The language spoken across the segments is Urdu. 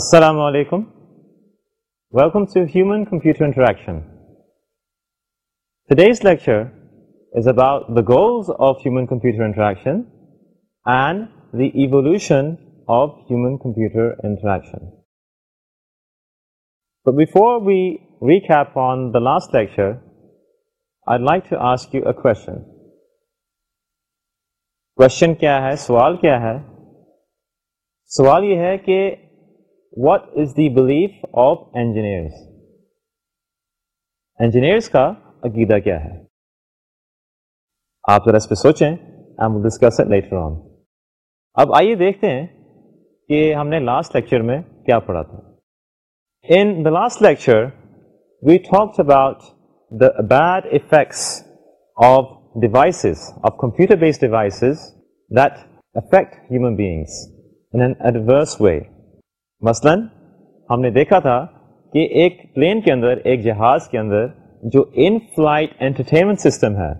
السلام علیکم welcome to human computer interaction today's lecture of human computer interaction and the evolution of human computer interaction we view from the last lecture I like to ask you a question کو ہے سوال کیا ہے سوال یہ ہے کہ what is the belief of engineer engineers کا عقیدہ کیا ہے آپ ذرا اس پہ سوچیں اب آئیے دیکھتے ہیں کہ ہم نے لاسٹ لیکچر میں کیا پڑھا تھا in the last lecture we talks about the bad effects of devices of computer based devices that affect human being in an adverse way مثلا ہم نے دیکھا تھا کہ ایک پلین کے اندر ایک جہاز کے اندر جو ان فلائٹ انٹرٹینمنٹ سسٹم ہے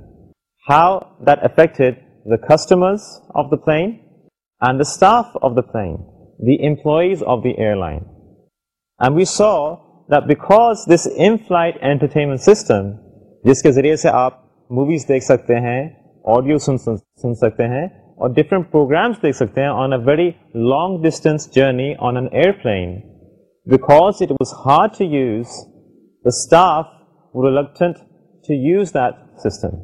how that affected the customers of the plane and the staff of the plane the employees of the airline and we saw that because this in flight entertainment system جس کے ذریعے سے آپ موویز دیکھ سکتے ہیں آڈیو سن سن سکتے ہیں اور ڈفرینٹ پروگرامس دیکھ سکتے ہیں on a very long distance journey on an airplane because it was hard to use the staff reluctant to use that system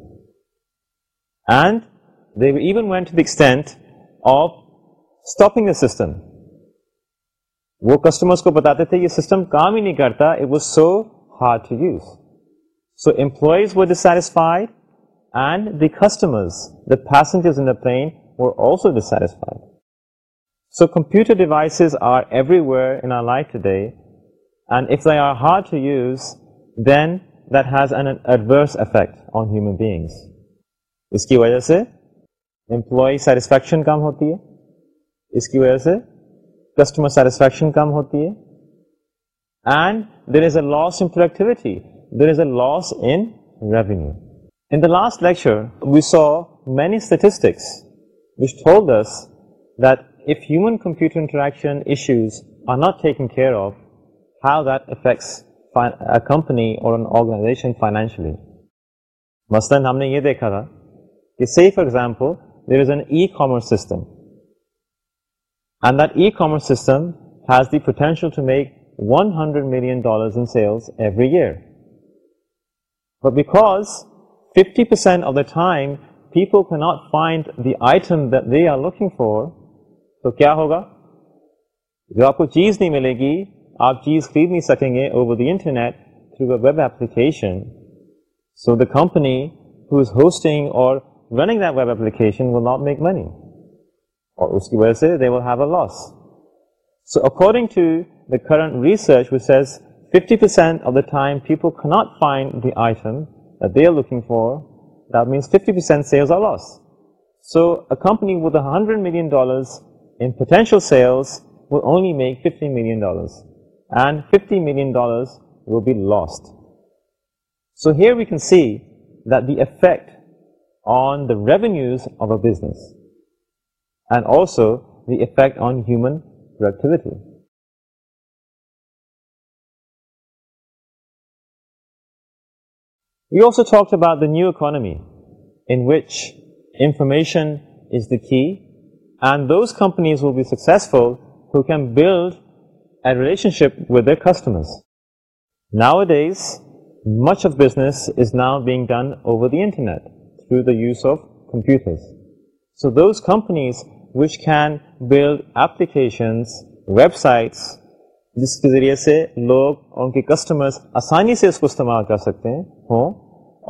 and they even went the extent of stopping a system وہ کسٹمرس کو بتاتے تھے یہ سسٹم کام ہی نہیں کرتا it was so hard to use so employees was satisfied and the customers the passengers in the plane were also dissatisfied. So computer devices are everywhere in our life today, and if they are hard to use, then that has an adverse effect on human beings. اس کی وجہ سے امپلائی سیٹسفیکشن کم ہوتی ہے اس کی وجہ سے کسٹمر سیٹسفیکشن کم ہوتی ہے and there is a loss in productivity there is a loss in revenue in the last lecture we saw many statistics مثلاً ہم نے یہ دیکھا تھا کہ تو کیا ہوگا جو آپ کو چیز نہیں ملے گی آپ چیز خرید نہیں سکیں گے انٹرنیٹ ایپلیکیشن سو از ہوسٹنگ اور running so according research fifty percent looking for لاسوپنی hundred fifty millions and fifty million dollars so here you can see that the effect on the reviews of a business and also the effect on human productivity We also talked about the new economy, in which information is the key, and those companies will be successful who can build a relationship with their customers. Nowadays, much of business is now being done over the internet through the use of computers. So those companies which can build applications, websites, جس کے ذریعے سے لوگ ان کے کسٹمرز آسانی سے اس کو استعمال کر سکتے ہوں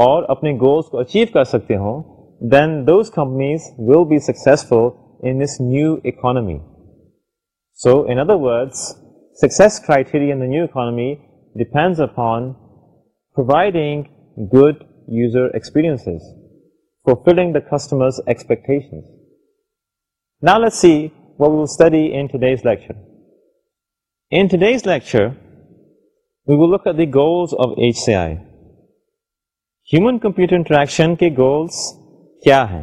اور اپنے گولز کو اچیو کر سکتے ہوں then those companies will be successful in this new economy so in other words success criteria in the new economy depends upon providing good user experience four filling the customers expectation نا let see what will study in lecture in today's lecture we'll look at the goals of H C I human computer interaction کے گولس کیا ہیں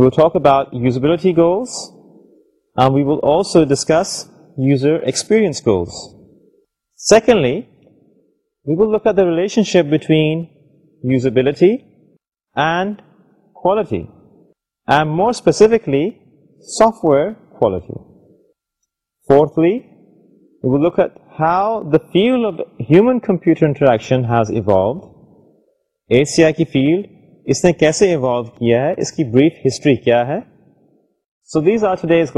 we'll talk about usability goals so discuss user experience goals secondly we'll look at the relationship between usability and quality and more specifically software quality fourthly we will look at how the field of human computer interaction has evolved, ACI ki field, اس نے کیسے ایوالو کیا ہے اس کی بریف ہسٹری کیا ہے belief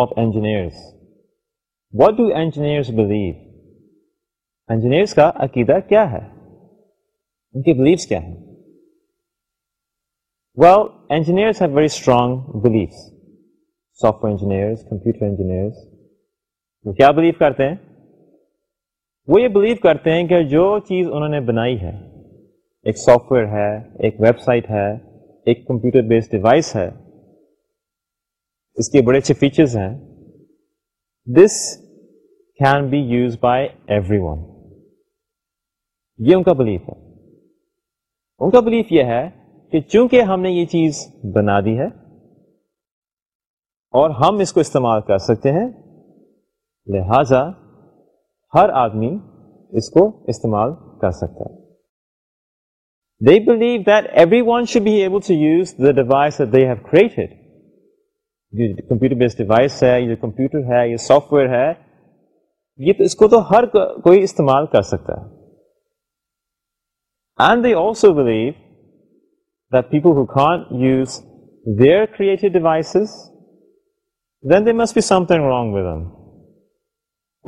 of engineer what do engineer believe engineers کا عقیدہ کیا ہے ان کے بلیفس کیا ہیں engineer strong belief software engineer computer engineer وہ کیا بلیو کرتے ہیں وہ یہ بلیو کرتے ہیں کہ جو چیز انہوں نے بنائی ہے ایک سافٹ ویئر ہے ایک ویب سائٹ ہے ایک کمپیوٹر بیسڈ ڈیوائس ہے اس کے بڑے اچھے فیچرز ہیں this can be use by everyone یہ ان کا بلیف ہے ان کا بلیف یہ ہے کہ چونکہ ہم نے یہ چیز بنا دی ہے اور ہم اس کو استعمال کر سکتے ہیں لہذا ہر آدمی اس کو استعمال کر سکتا ہے they believe that everyone should be able to use the device they have created یہ کمپیوٹر بیسڈ ڈیوائس ہے یہ کمپیوٹر ہے یہ سافٹ ویئر ہے یہ تو اس کو تو ہر کوئی استعمال کر سکتا ہے and they also believe that people who can't use their created devices, then there must be something wrong with them.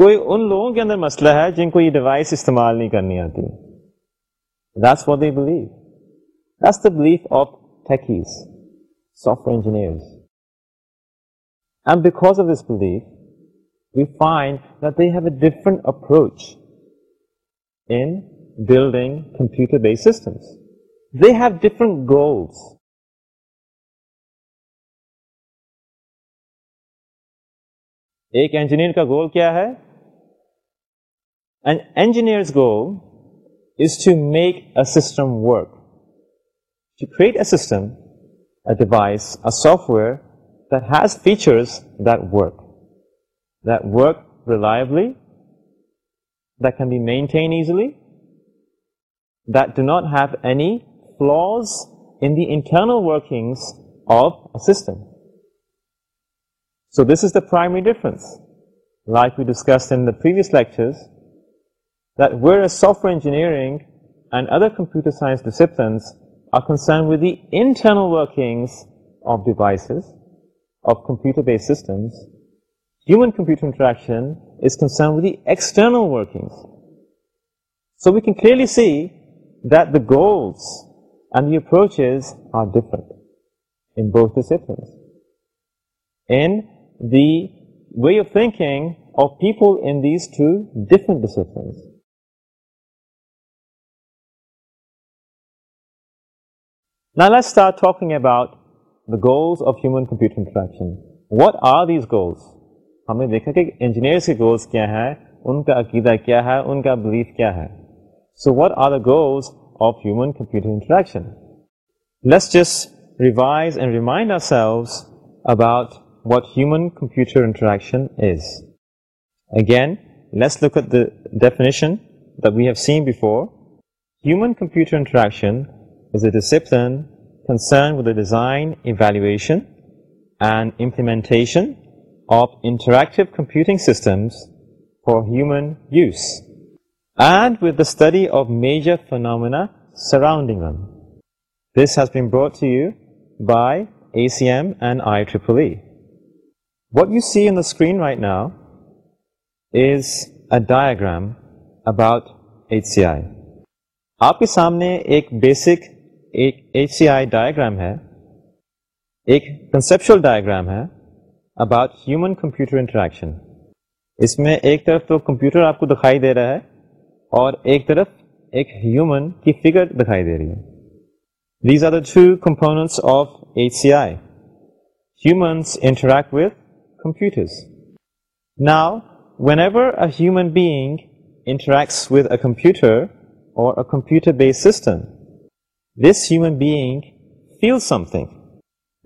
کوئی ان لوگوں کے اندر مسئلہ ہے جن کو یہ ڈیوائس استعمال نہیں کرنی آتی this what they believe this the belief of techies software engineer and because of this belief we find that they have a different approach in building computer base systems have different goals ایک انجینئر کا گول کیا ہے engineer goal is to make a system work to create a C a device software that has features that work work reliably then be main thing easily do not have any so this داخل کمپیوٹرلی سی دا گوس way of thing peoples to different talking about of human computer interaction what are these goals ہم نے دیکھا کہ انجینئر گولس کیا ہے ان کا عقیدہ کیا ہے ان کا بلیف کیا ہے so what are the goals of human-computer interaction. Let's just revise and remind ourselves about what human-computer interaction is. Again, let's look at the definition that we have seen before. Human-computer interaction is a discipline concerned with the design, evaluation, and implementation of interactive computing systems for human use. Phenomena surrounding this has been brought by A C M and I ٹریپی what you see screen about H C I آپ کے سامنے ایک بیسکل ڈایا گرام ہے اباؤٹ ہیومن کمپیوٹر انٹریکشن اس میں ایک طرف تو کمپیوٹر آپ کو دکھائی دے رہا ہے اور ایک طرف ایک ہیومن کی فگر دکھائی دے رہی ہے these are the two components of H C I humans interact with computers now whenever a human being interacts with a computer اور a computer base system this human being feel something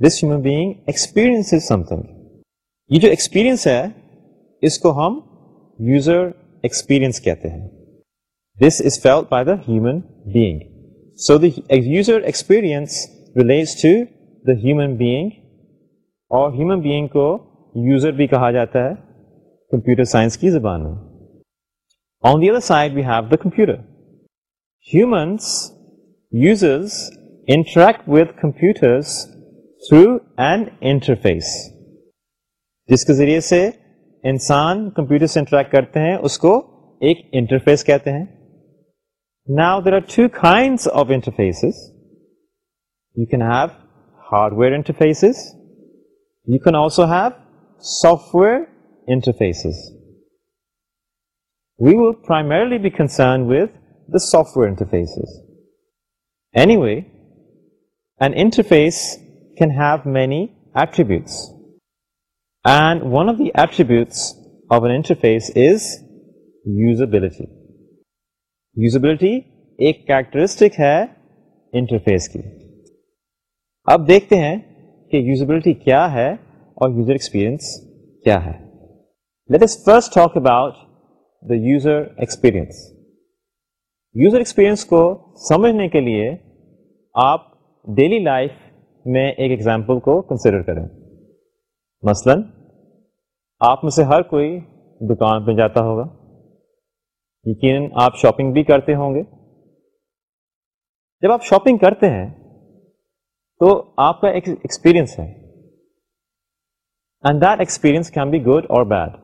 this human being experience something یہ جو ایکسپیرئنس ہے اس کو ہم یوزر ایکسپیرئنس کہتے ہیں this is fuel by the human being so the user experience relate to the human being اور ہیومن بینگ کو یوزر بھی کہا جاتا ہے کمپیوٹر سائنس کی زبان میں computer humans users interact with کمپیوٹرفیس جس کے ذریعے سے انسان کمپیوٹر سے انٹریکٹ کرتے ہیں اس کو ایک انٹرفیس کہتے ہیں now there are two kinds of interfaces you can have hardware interfaces you can also have software interfaces we primarily be concern وا سافیس کیو مینی ایپریبیوٹسبلٹی یوزبلٹی ایک کیریکٹرسٹک ہے انٹرفیس کی اب دیکھتے ہیں کہ یوزبلٹی کیا ہے اور یوزر ایکسپیرئنس کیا ہے let first talk about the user experience user experience کو سمجھنے کے لیے آپ ڈیلی لائف میں ایک ایگزامپل کو کنسیڈر کریں مثلاً آپ میں سے ہر کوئی دکان پہ جاتا ہوگا یقیناً آپ شاپنگ بھی کرتے ہوں گے جب آپ شاپنگ کرتے ہیں تو آپ کا ایک ایکسپیرئنس ہے and that experience can be good اور بیڈ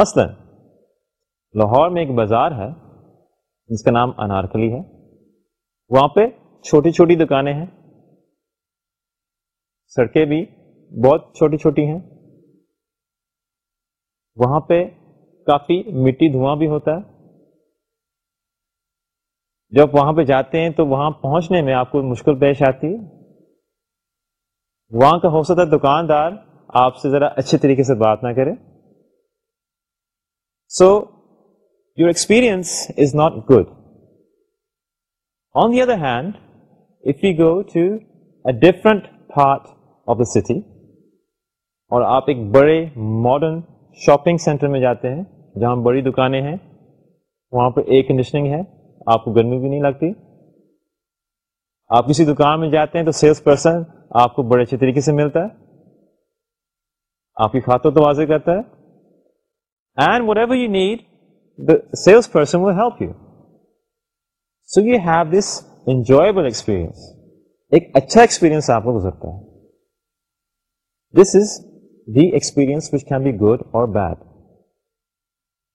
مثلا لاہور میں ایک بازار ہے جس کا نام انارکلی ہے وہاں پہ چھوٹی چھوٹی دکانیں ہیں سڑکیں بھی بہت چھوٹی چھوٹی ہیں وہاں پہ کافی مٹی دھواں بھی ہوتا ہے جب وہاں پہ جاتے ہیں تو وہاں پہنچنے میں آپ کو مشکل پیش آتی ہے وہاں کا ہو سکتا ہے دکاندار آپ سے ذرا اچھے طریقے سے بات نہ کرے so your experience is not good on the other hand if you go to a different part of the city اور آپ ایک بڑے ماڈرن شاپنگ سینٹر میں جاتے ہیں جہاں بڑی دکانیں ہیں وہاں پہ ایئر کنڈیشننگ ہے آپ کو گرمی بھی نہیں لگتی آپ کسی دکان میں جاتے ہیں تو سیلس پرسن آپ کو بڑے اچھے طریقے سے ملتا ہے آپ کی خاتون تو واضح کرتا ہے and whatever you you you need the sales person will help so have this enjoyable experience experience ایک اچھا آپ کو گزرتا ہے this is the experience which can be good اور بیڈ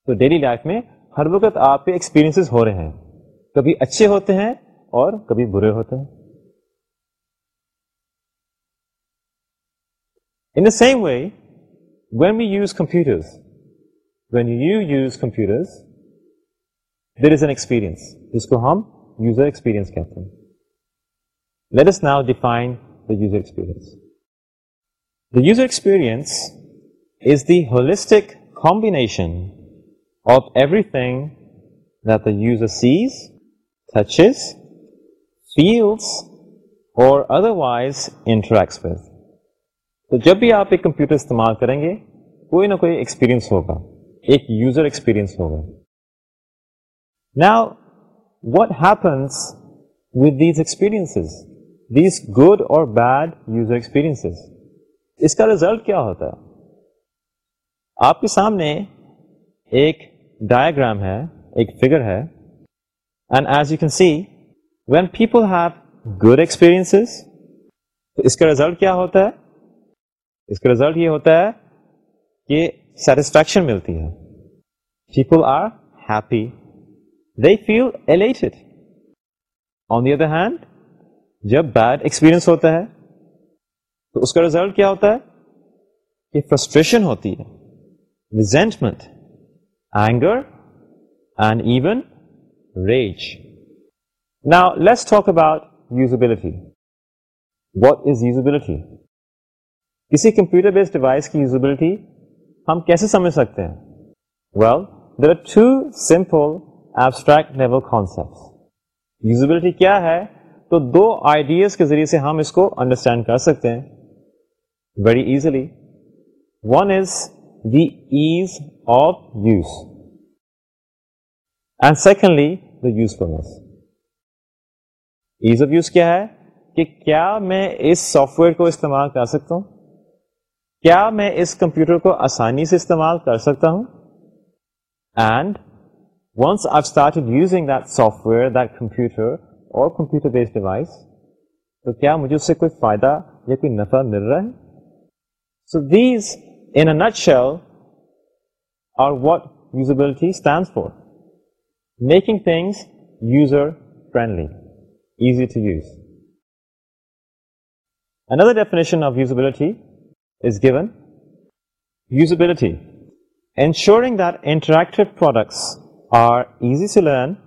تو ڈیلی لائف میں ہر وقت آپ کے ایکسپیرینسز ہو رہے ہیں کبھی اچھے ہوتے ہیں اور کبھی برے ہوتے ہیں in the same way when we use computers when you use computers there is an experience جس کو ہم یوزر ایکسپیرئنس کہتے ہیں let us now define the user experience the user experience is the holistic combination of ایوریز اور ادرائز انٹر ایکسپرس تو جب بھی آپ ایک کمپیوٹر استعمال کریں گے کوئی نہ کوئی ایکسپیرئنس ہوگا ایک یوزر ایکسپیریئنس ہوگا نا what happens with these experience these good اور بیڈ یوزر ایکسپیرینس اس کا ریزلٹ کیا ہوتا ہے آپ کے سامنے ایک ڈائگرام ہے ایک فگر ہے and as you can see when people have good experience تو اس کا رزلٹ کیا ہوتا ہے اس کا ریزلٹ یہ ہوتا ہے کہ سیٹسفیکشن ملتی ہے people are happy they feel elated on the other hand جب بیڈ ایکسپیرئنس ہوتا ہے تو اس کا ریزلٹ کیا ہوتا ہے کہ فرسٹریشن ہوتی ہے resentment anger and even rage نا let talk about usability what is usability کسی کمپیوٹر بیسڈ ڈیوائس کی یوزبلٹی ہم کیسے سمجھ سکتے ہیں well there are two simple abstract level concept usability کیا ہے تو دو آئیڈیاز کے ذریعے سے ہم اس کو انڈرسٹینڈ کر سکتے ہیں very easily one is ease of use and secondly the use فارس ایز آف یوز کیا ہے کہ کیا میں اس سافٹ ویئر کو استعمال کر سکتا ہوں کیا میں اس کمپیوٹر کو آسانی سے استعمال کر سکتا ہوں and once I'd using the software the computer اور کمپیوٹر بیسڈ ڈیوائس تو کیا مجھے اس سے کوئی فائدہ یا کوئی نفع مل رہا ہے so these in a nutshell, are what usability stands for. Making things user-friendly, easy to use. Another definition of usability is given. Usability, ensuring that interactive products are easy to learn,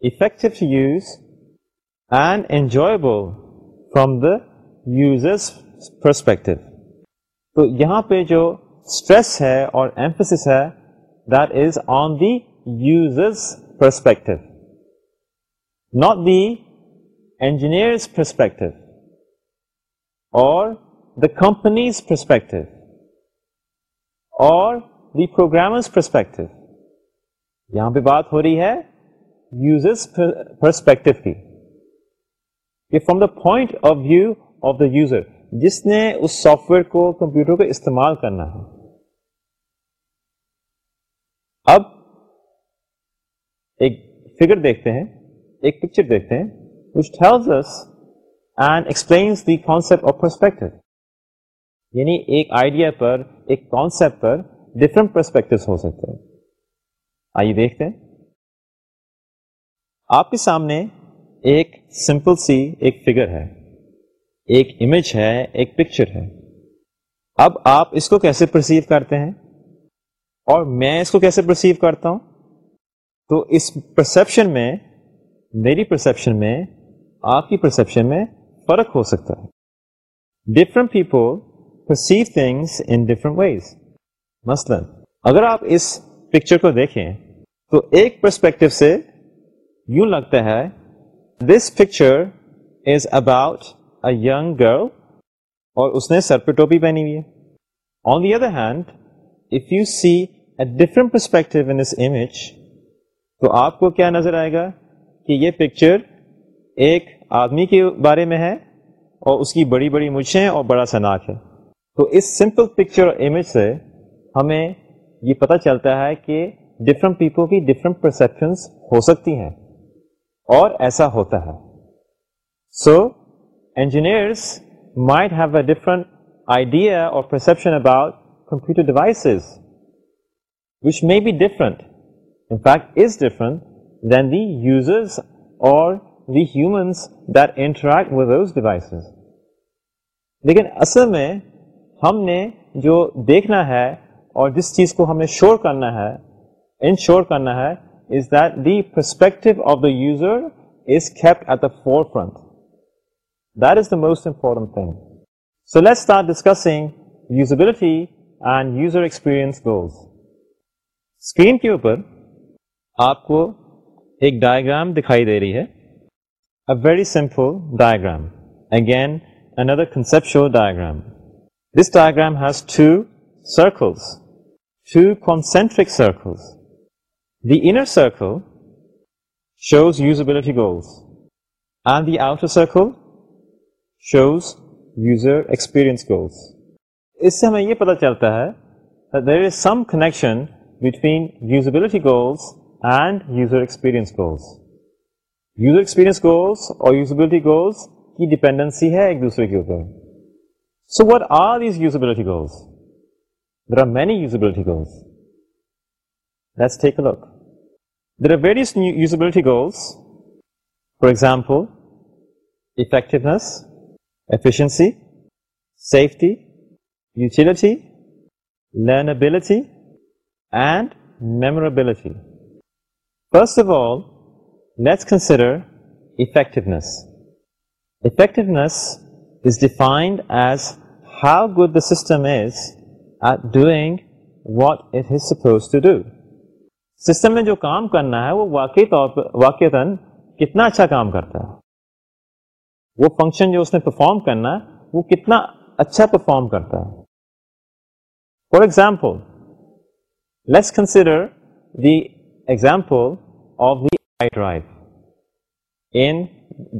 effective to use, and enjoyable from the user's perspective. تو یہاں پہ جو اسٹریس ہے اور ایمفسس ہے that is on the users perspective not the engineers perspective اور دا کمپنیز پرسپیکٹو اور دی پروگرامرز پرسپیکٹو یہاں پہ بات ہو رہی ہے یوزرز پرسپیکٹو کی from the point of view of the user جس نے اس سافٹ ویئر کو کمپیوٹر کا استعمال کرنا ہے اب ایک فگر دیکھتے ہیں ایک پکچر دیکھتے ہیں کانسپٹ آف پرسپیکٹو یعنی ایک آئیڈیا پر ایک کانسپٹ پر ڈفرنٹ پرسپیکٹو ہو سکتے ہیں آئیے دیکھتے ہیں آپ کے سامنے ایک سمپل سی ایک فگر ہے ایک امیج ہے ایک پکچر ہے اب آپ اس کو کیسے پرسیو کرتے ہیں اور میں اس کو کیسے پرسیو کرتا ہوں تو اس پرسیپشن میں میری پرسیپشن میں آپ کی پرسیپشن میں فرق ہو سکتا ہے different people perceive things in different ways مثلاً اگر آپ اس پکچر کو دیکھیں تو ایک پرسپیکٹو سے یوں لگتا ہے this picture is about young girl اور اس نے سر پہ ٹوپی پہنی ہوئی ہے on the other hand if you see a different perspective in this image تو آپ کو کیا نظر آئے گا کہ یہ پکچر ایک آدمی کے بارے میں ہے اور اس کی بڑی بڑی مچھیں اور بڑا سناک ہے تو اس سمپل پکچر اور امیج سے ہمیں یہ پتہ چلتا ہے کہ ڈفرینٹ پیپل کی ڈفرینٹ پرسپشنس ہو سکتی ہیں اور ایسا ہوتا ہے so so, engineers a have a different idea اور perception about computer may which may be different is is different than the users اور the humans that interact with devices. لیکن اصل میں ہم نے جو دیکھنا ہے اور جس چیز کو ہمیں شور کرنا ہے انشور کرنا ہے is that the perspective of the user is kept at the forefront this the most important thing so let's start discussing usability and user experience goals screen کے اوپر آپ کو ایک ڈائگرام دکھائی دے رہی ہے گین اندر کنسپٹ شو ڈائگرام اس diagram has two concentric circles the in circle shows usability goals and the outer circle shows user experience کو اس سے ہمیں یہ پتا چلتا ہے there is some connection between usability goals and user experience goals user experience کو یوزبلٹی کو ڈیپینڈینسی ہے ایک دوسرے کے اوپر so what are these usability goals there are many usability goals take there are very usability goals for example effectiveness efficiency, safety, utility, learnability, and memorability. First of all, let's consider effectiveness. Effectiveness is defined as how good the system is at doing what it is supposed to do. System میں جو کام کرنا ہے وہ واقعی طور پر واقعتاً کتنا اچھا کام کرتا ہے وہ فنکشن جو اس نے پرفارم کرنا ہے وہ کتنا اچھا پرفارم کرتا ہے for example let's consider the example of the I drive in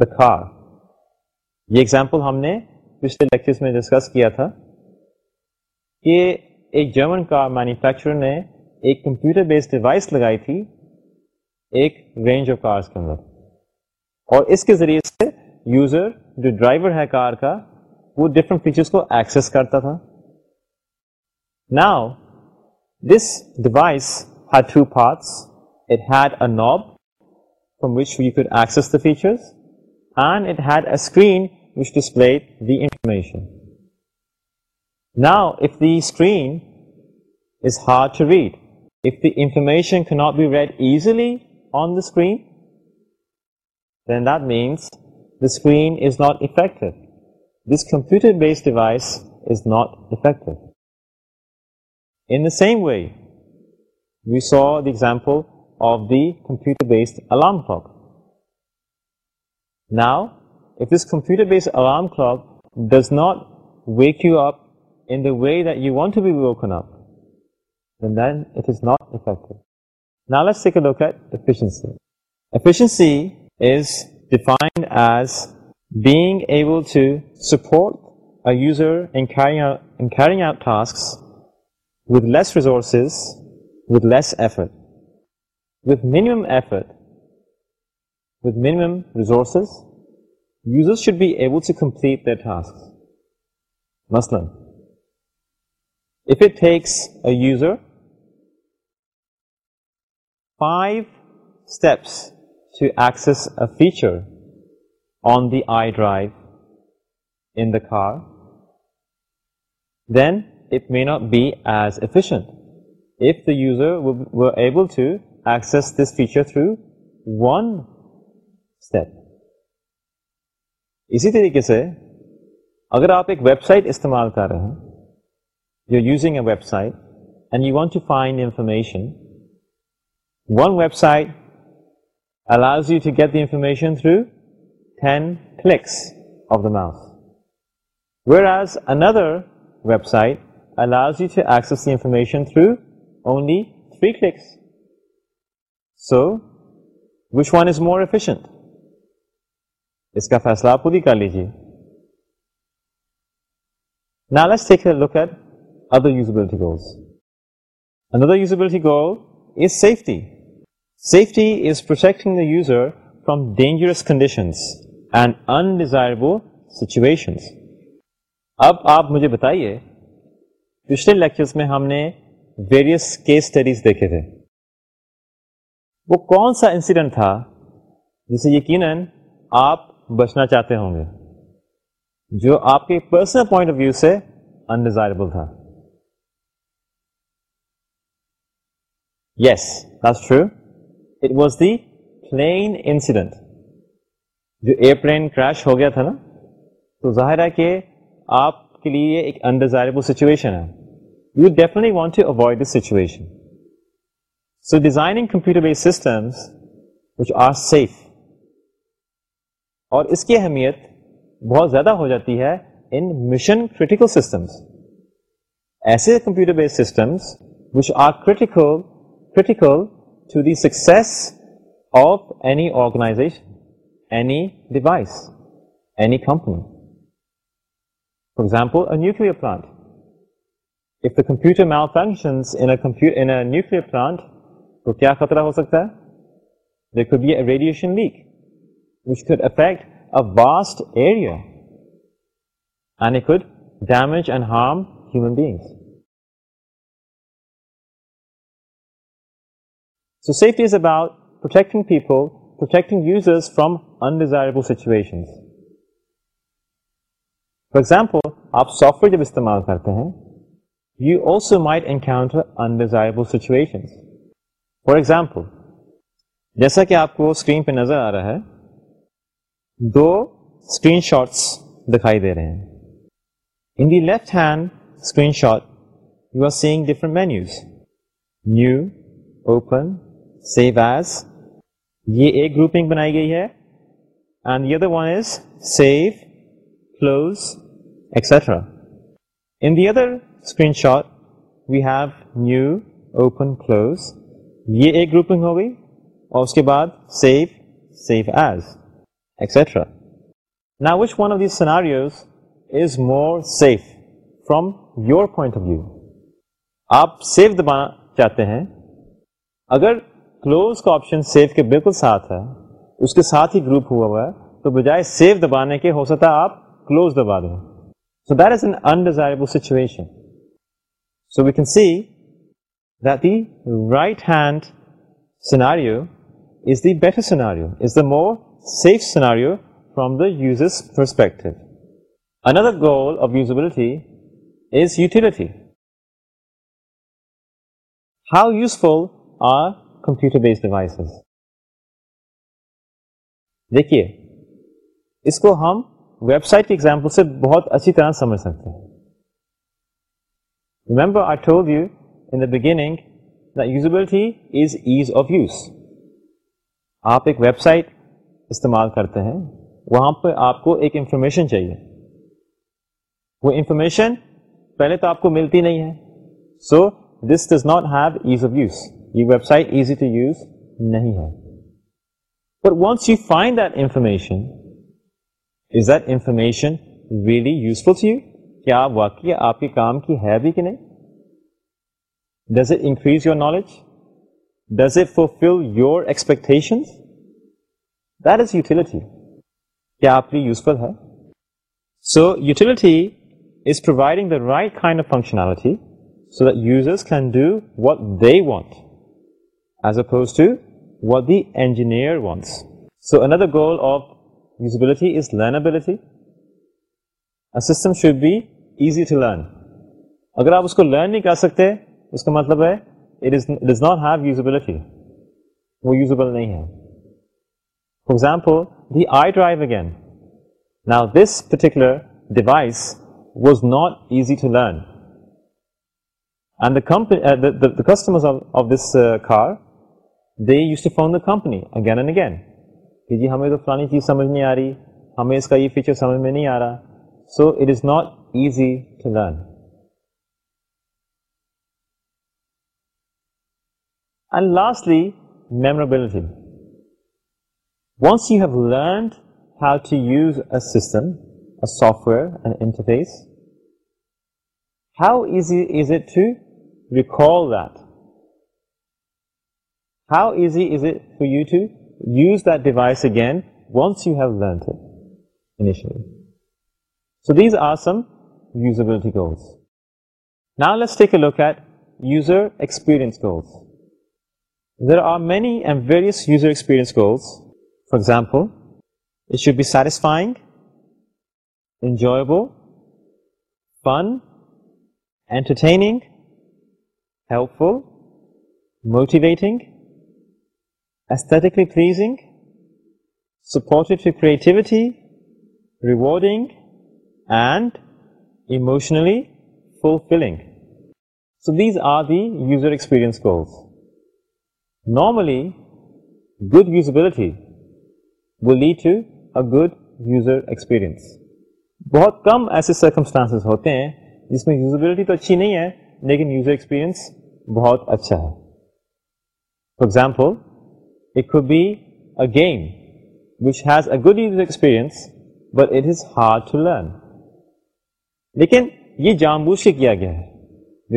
the car یہ ایگزامپل ہم نے پچھلے لیکچر میں ڈسکس کیا تھا کہ ایک جرمن کار مینوفیکچرر نے ایک کمپیوٹر بیسڈ ڈیوائس لگائی تھی ایک رینج آف کارس کے اندر اور اس کے ذریعے سے یوزر جو ڈرائیور ہے کار کا وہ ڈفرنٹ فیچرس کو ایکسس کرتا تھا now this device had parts it had a knob from which you access the features and it had a screen which display the information now if the screen is hard to read if the information can not be read easily on the screen then that means screens computer example of the computer based alarm clock does not wake you up in way do want be woken اپنجیئنسیز یوزرگ task with less resources with less effort with minimum effort with minimum resources user should be able to complete مثلاً takes a user five steps to access a feature on the I drive in the car then it may not be as efficient if the user able to access this feature through one step اسی طریقے سے اگر آپ ایک ویب سائٹ استعمال کر رہے ہیں you using a website and you want to find information one website allows you to get the information through mouse. Where another website you you to the information through only three clicks so which one is more efficient? اس کا فیصلہ آپ پوری کر لیجیے a look at other usability goals another usability goal is safety safety is protecting the user from dangerous conditions and undesirable situations اب آپ مجھے بتائیے پچھلے لیکچر میں ہم نے ویریس کیس اسٹڈیز دیکھے تھے وہ کون سا انسیڈنٹ تھا جسے یقیناً آپ بچنا چاہتے ہوں گے جو آپ کے پرسنل پوائنٹ آف ویو سے انڈیزائربل تھا yes true it was the plane incident جو ایئر پلین کریش ہو گیا تھا نا تو ظاہر ہے کہ آپ کے لیے ایک انڈیزائربل سچویشن ہے you definitely want to avoid this situation so designing computer base systems which are safe اور اس کی اہمیت بہت زیادہ ہو جاتی ہے ان مشن کریٹیکل سسٹمس ایسے computer base systems which are critical critical to the success of any organization for example a nuclear plant if the computer میں پلانٹ کو کیا خطرہ ہو سکتا ہے radiation leak which could effect اسٹ area could damage and harm human being society is about protecting people from undesirable situation for example آپ سافٹ ویئر جب استعمال کرتے ہیں you also might encounter undesirable situation for example جیسا کہ آپ کو اسکرین پہ نظر آ رہا ہے دو اسکرین شاٹس دکھائی دے رہے ہیں in the left hand screen shot you are seeing different menus new open save as یہ ایک گروپنگ بنائی گئی ہے and the other one is save close extra shot we have new open close یہ ایک گروپنگ ہو گئی اور اس کے بعد سیف سیف ایز ایکسٹرا نا which one of the scenarios is more safe from your point of view آپ سیف دبانا چاہتے ہیں اگر کلوز کا آپشن سیو کے بالکل ساتھ ہے اس کے ساتھ ہی گروپ ہوا ہوا ہے تو بجائے سیو دبانے کے ہو سکتا ہے آپ کلوز دبا دیں so that is an undesirable situation so we can see that the right hand scenario is the better scenario is the more safe scenario from the users perspective another goal of usability is utility how useful are computer base devices دیکھیے اس کو ہم ویب سائٹ کے ایگزامپل سے بہت اچھی طرح سمجھ سکتے ہیں remember I you in the usability is ease of use آپ ایک ویب سائٹ استعمال کرتے ہیں وہاں پہ آپ کو ایک انفارمیشن چاہیے وہ انفارمیشن پہلے تو آپ کو ملتی نہیں ہے so this does not have ease of use یہ website easy to use نہیں ہے یوزفل ٹو یو کیا واقعی آپ کے کام کی ہے بھی کہ نہیں does it increase your knowledge does it fulfil your expectation that is utility کیا آپ کی یوزفل ہے so utility is providing the right kind of functionality so that users can do what they want as up engineer goal of usability is learnability C she easy to learn اگر آپ اس کو لرن نہیں کر سکتے اس کا مطلب ہے ڈز ناٹ ہیو یوزبلٹی وہ یوزبل نہیں ہے for example the I drive again now this particular device was not easy to learn and the customer of this car they use to phone the company again and again کہ جی ہمیں تو فلانی چیز سمجھ نہیں آ رہی ہمیں اس کا یہ فیچر سمجھ میں نہیں آ رہا so it is not easy to learn and lastly memorability once you have learned have to use a system a software and interface how easy is it to recall that How easy is it for you to use that device again once you have learned it initially? So these are some usability goals. Now let's take a look at user experience goals. There are many and various user experience goals. For example, it should be satisfying, enjoyable, fun, entertaining, helpful, motivating, aesthetically pleasing, supportive to creativity, rewarding and emotionally fulfilling. So these are the user experience goals. Normally, good usability will lead to a good user experience. بہت کم ایسے سرکمسٹانس ہوتے ہیں جس میں یوزبلٹی تو اچھی نہیں ہے لیکن یوزر ایکسپیرئنس بہت اچھا ہے for example it be a game which has a good user experience but it is hard to learn لیکن یہ جان بوجھ کے کیا گیا ہے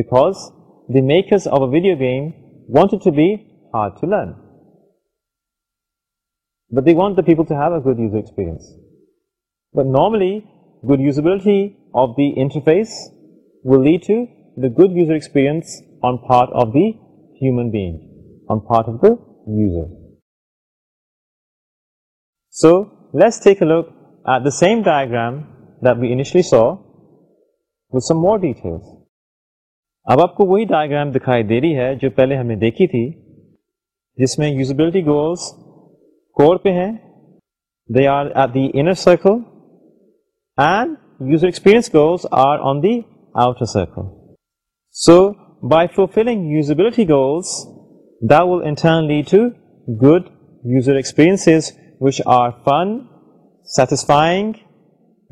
because the makers of a video game want to be hard to learn but they want the people to have a good user experience but normally good usability of the interface will lead to the good user experience on part of the human being on part of the user so let's take a look at the same diagram دو وور اب آپ کو وہی ڈائگرام دکھائی دے رہی ہے جو پہلے ہم نے دیکھی تھی جس میں یوزبلٹی گولس کور پہ ہیں they are at the inner circle and user experience goals are on the outer circle so by fulfilling usability goals the will one to good user experience which are fun satisfying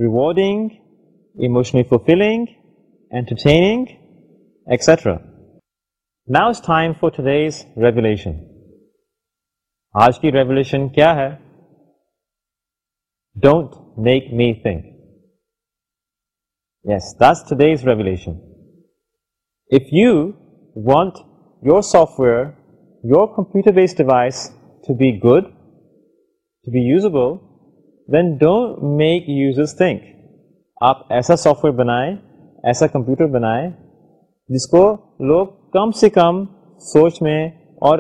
rewarding emotional fulfilling entertaining extra now time for today revelation آج کی ریولیشن کیا ہے don't make me think yes this today revelation if you want your software your computer based device to be good we usable then don't make user think آپ ایسا سافٹ ویئر بنائیں ایسا کمپیوٹر بنائیں جس کو لوگ کم سے کم سوچ میں اور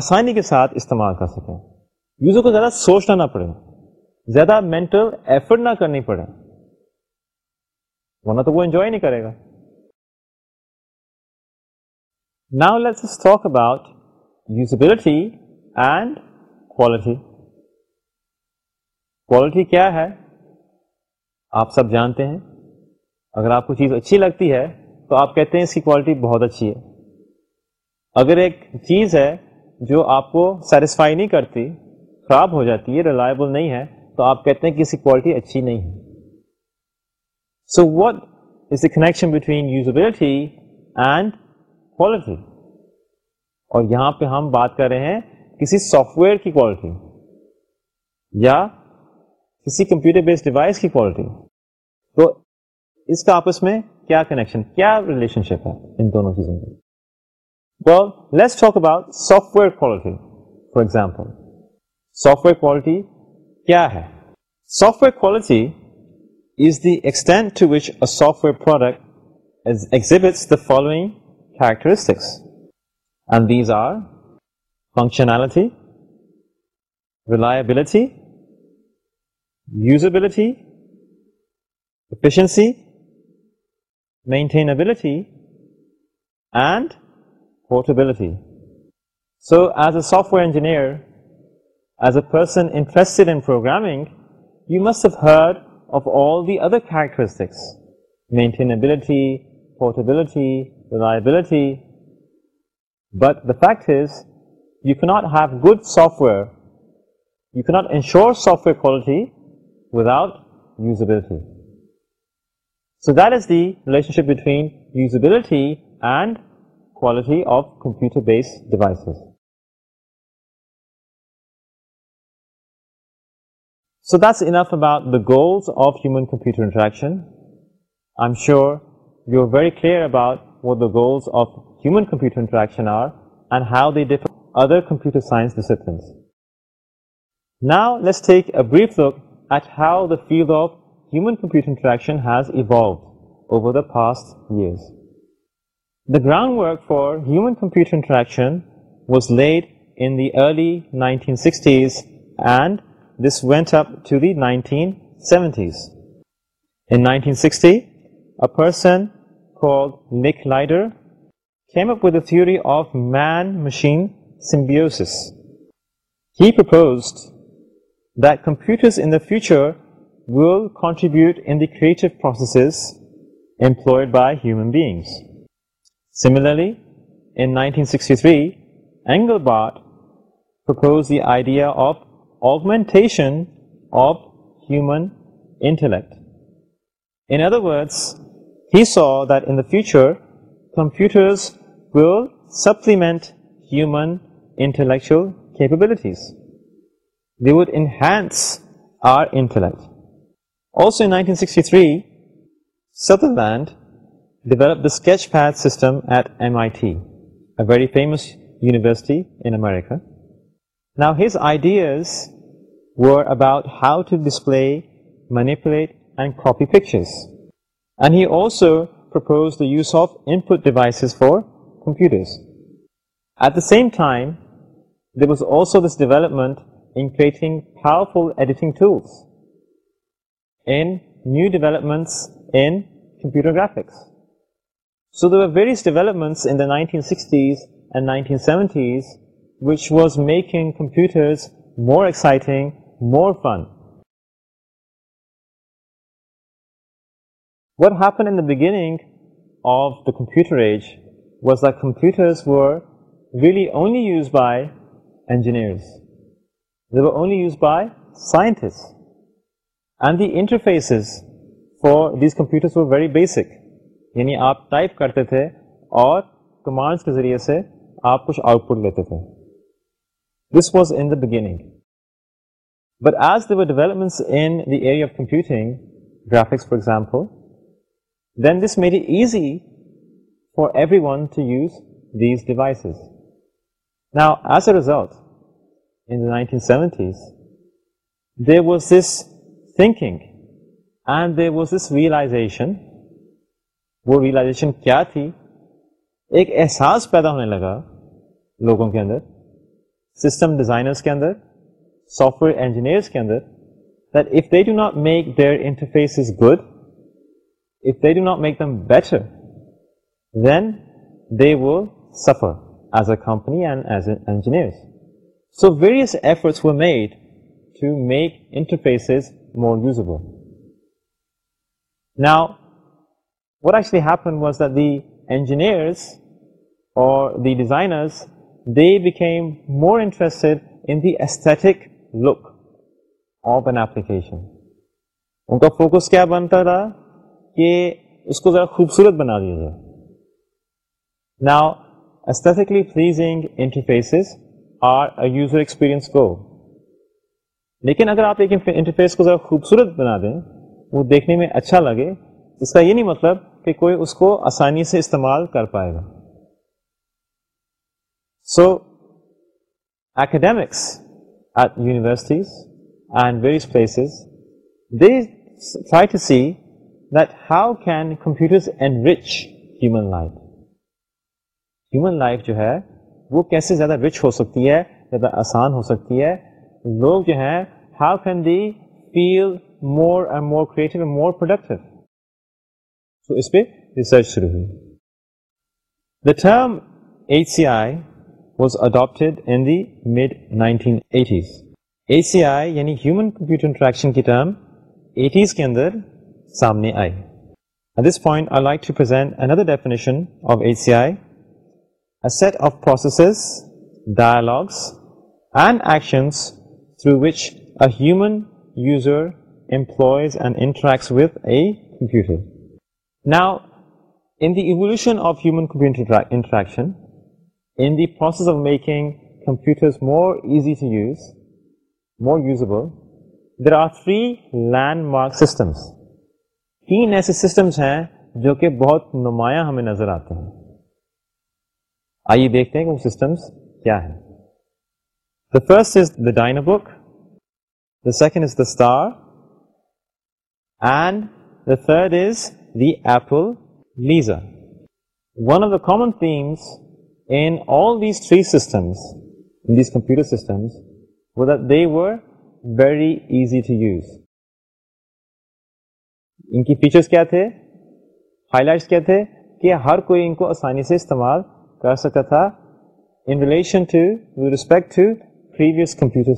آسانی کے ساتھ استعمال کر سکیں یوزر کو زیادہ سوچنا نہ پڑے زیادہ مینٹل ایفرٹ نہ کرنی پڑے ورنہ تو وہ انجوائے نہیں کرے گا now let's talk about usability and quality quality کیا ہے آپ سب جانتے ہیں اگر آپ کو چیز اچھی لگتی ہے تو آپ کہتے ہیں اس کی کوالٹی بہت اچھی ہے اگر ایک چیز ہے جو آپ کو سیٹسفائی نہیں کرتی خراب ہو جاتی ہے ریلائبل نہیں ہے تو آپ کہتے ہیں کہ اس کی کوالٹی اچھی نہیں ہے so what is the connection between usability and quality اور یہاں پہ ہم بات کر رہے ہیں کسی سافٹ ویئر کی کوالٹی یا کسی کمپیوٹر بیسڈ ڈیوائس کی کوالٹی تو اس کا آپس میں کیا کنیکشن کیا ریلیشن شپ ہے ان دونوں چیزوں کی for example software quality کیا ہے software quality is the to to which a software product the the following and and these are functionality usability, efficiency, maintainability, and portability. So as a software engineer, as a person interested in programming, you must have heard of all the other characteristics: maintainability, portability, reliability. But the fact is, you cannot have good software, you cannot ensure software quality without usability. So that is the relationship between usability and quality of computer-based devices. So that's enough about the goals of human-computer interaction. I'm sure you're very clear about what the goals of human-computer interaction are and how they differ from other computer science disciplines. Now let's take a brief look at how the field of human-computer interaction has evolved over the past years. The groundwork for human-computer interaction was laid in the early 1960s, and this went up to the 1970s. In 1960, a person called Nick Leiter came up with the theory of man-machine symbiosis. He proposed that computers in the future will contribute in the creative processes employed by human beings. Similarly, in 1963, Engelbart proposed the idea of augmentation of human intellect. In other words, he saw that in the future, computers will supplement human intellectual capabilities they would enhance our intellect. Also in 1963, Sutherland developed the sketchpad system at MIT, a very famous university in America. Now his ideas were about how to display, manipulate and copy pictures. And he also proposed the use of input devices for computers. At the same time, there was also this development in creating powerful editing tools, in new developments in computer graphics. So there were various developments in the 1960s and 1970s which was making computers more exciting, more fun. What happened in the beginning of the computer age was that computers were really only used by engineers. Interface for these computer very basic یعنی آپ ٹائپ کرتے تھے اور کمانڈس کے ذریعے سے آپ کچھ آؤٹ پٹ لیتے تھے this was in the beginning but as there were developments in the area of computing graphics for example then this میری easy for everyone to use these devices now as a result in the 1970s, there was this thinking and there was this realization وہ realization کیا تھی ایک احساس پیدا ہونے لگا لوگوں کے اندر سسٹم ڈیزائنرس کے اندر سافٹ ویئر انجینئرس کے اندر that they do not make their interface is good if they do not make them better then they suffer as a company and as a engineers so various ایفریکس more usable now واٹلی انجینئرس اور the designers they became more interested in the aesthetic look of an application ان کا فوکس کیا بنتا تھا کہ اس کو ذرا خوبصورت بنا دیجئے now aesthetically pleasing interface are user experience کو لیکن اگر آپ ایک انٹرفیس کو ذرا خوبصورت بنا دیں وہ دیکھنے میں اچھا لگے اس کا یہ نہیں مطلب کہ کوئی اس کو آسانی سے استعمال کر پائے گا so academics at universities and various places that how can computers enrich human life human life جو ہے وہ کیسے زیادہ رچ ہو سکتی ہے زیادہ آسان ہو سکتی ہے لوگ جو ہیں how can they they feel more more more and and creative productive so اس پہ ریسرچ شروع ہوئی the term H C I was adapted in mid nineteen eighties H C I یعنی ہیومن کمپیوٹر انٹریکشن کی ٹرم ایٹیز کے اندر سامنے آئی at this point I like to present اندر definition of H C I set of processes dialogues and actions through which a human user employs and interacts with a computer now in the evolution of human interaction in the process of making computers more easy to use more usable there are three landmark systems تین ایسے سسٹمس ہیں جو کہ بہت نمایاں ہمیں نظر آتے ہیں آئیے دیکھتے ہیں کہ وہ سسٹمس کیا ہے the first is the Dynabook the second is the Star and the third is the Apple Lisa one of the common themes in all these three systems these computer systems they were very easy to use ان کی فیچرس کیا تھے ہائی لائٹس کیا تھے کہ ہر کوئی ان کو آسانی سے استعمال کر سکتا تھا in relation to with respect to previous computer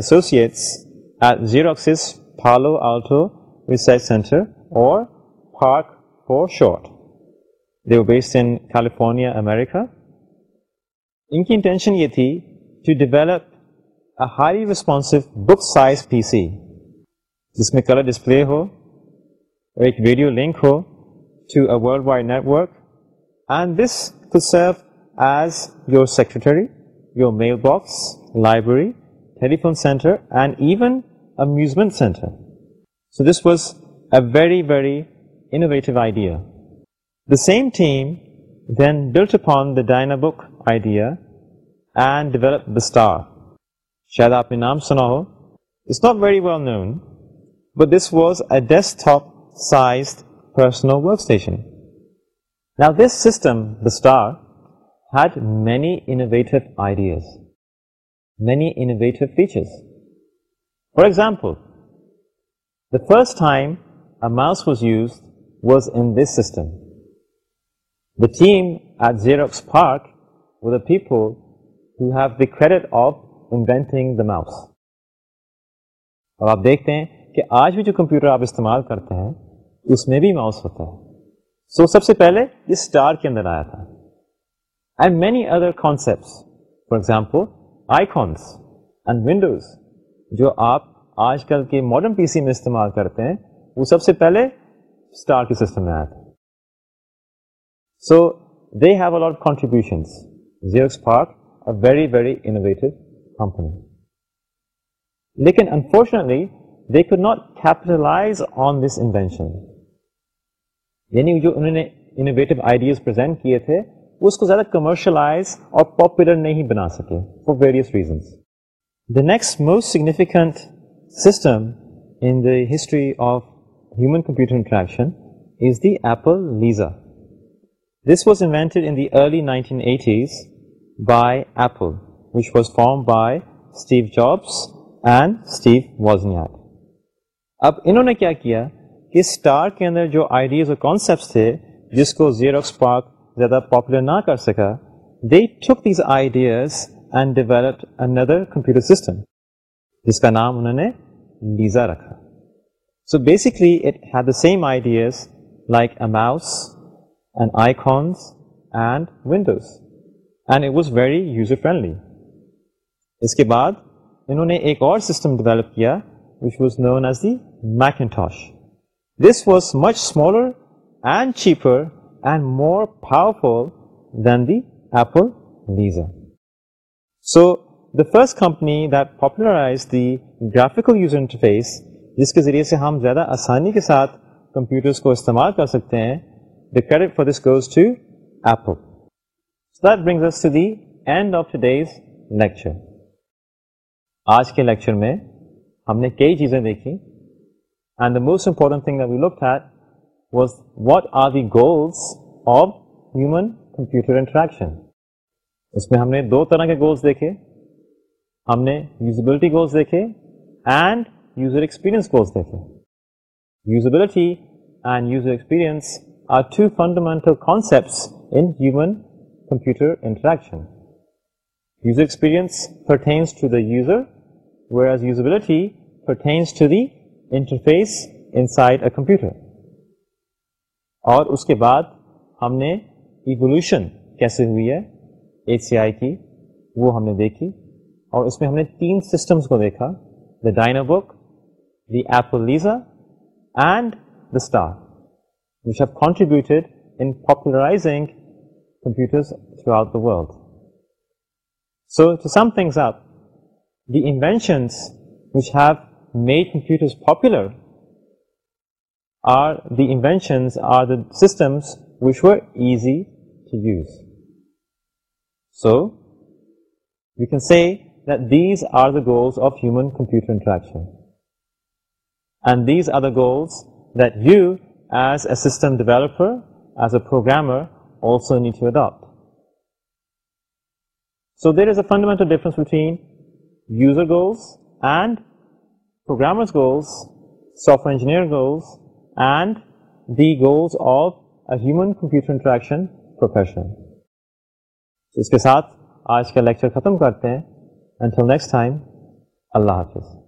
systems at Xerox Palo Alto research centre California America ان کی انٹینشن یہ تھی to develop high responsive book size P C جس میں کلر ڈسپلے ہو ایک ویڈیو لنک ہو to a world wide network and this to serve as your secretary your mailbox library telephone centre and even amusement centre so this was a very very innovative idea the same theme then built upon the Dynabook idea and develop the Star شاید آپ نے نام سنا ہو it's not very well known but this was a desktop size personal workstation this system the star had many innovative ideas many innovative features for example the first time a mouse was use was in this system the team at of spurt the people who have the credit of inventing the mouse اب آپ دیکھتے ہیں کہ آج بھی جو کمپیوٹر آپ استعمال کرتے ہیں اس میں بھی ماؤس ہوتا ہے سو so, سب سے پہلے یہ اسٹار کے اندر آیا تھا and many other concepts for example icons and windows جو آپ آج کل کے ماڈرن پی سی میں استعمال کرتے ہیں وہ سب سے پہلے اسٹار کے سسٹم میں آیا تھا so they have contributions all PARC a very very innovative لیکن unfortunately they could not capitalise on this invention یعنی جو انہوں نے انوویٹیو آئیڈیاز کیے تھے اس کو زیادہ کمرشلائز اور پاپولر نہیں بنا سکے for various reasons the next most significant system in the history of human computer interaction is the Apple Lisa this was in the eighties by Apple which was form by Steve Jobs and Steve Wozniak اب انہوں نے کیا کیا کہ اسٹار کے اندر جو آئیڈیاز اور کانسیپٹس تھے جس کو زیروکس پارک زیادہ پاپولر نہ کر سکا they took these ideas and developed another computer system جس کا نام انہوں نے لیزا رکھا so basically it had the same ideas like a mouse and icons and windows and it was very user friendly اس کے بعد انہوں نے ایک اور سسٹم ڈیولپ کیا which was known as the Macintosh more powerful than the Apple Lisa so the first company to popularise the graphical use interface جس کے ذریعے سے ہم زیادہ آسانی کے ساتھ کمپیوٹرس کو استعمال کر سکتے ہیں the credit for this lecture. آج کے لیکچر میں ہم نے کئی چیزیں دیکھی and the most important thing we look was what are the goals of human computer interaction اس میں ہم نے دو طرح کے گولس دیکھے ہم نے یوزبلٹی گولس دیکھے اینڈ یوزر ایکسپیرئنس گولس دیکھے usability and user experience are two fundamental concepts in human computer interaction user experience پر to the user interface inside a computer اور اس کے بعد ہم نے ایولیوشن کیسے ہوئی ہے سی آئی کی وہ ہم نے دیکھی اور اس میں ہم نے تین سسٹمس کو دیکھا the Dynabook the Apple Lisa and the Star which have contributed in popularising computers throughout the world so some things آپ the inventions which have made computers popular are the systems which were easy to use. So, we can say that these are the goals of human-computer interaction. And these are the goals that you, as a system developer, as a programmer, also need to adopt. So there is a fundamental difference between user goals and programmers goals soft engineer goals and the goals of human computer interaction profession اس کے ساتھ آج کا لیکچر ختم کرتے ہیں اللہ حافظ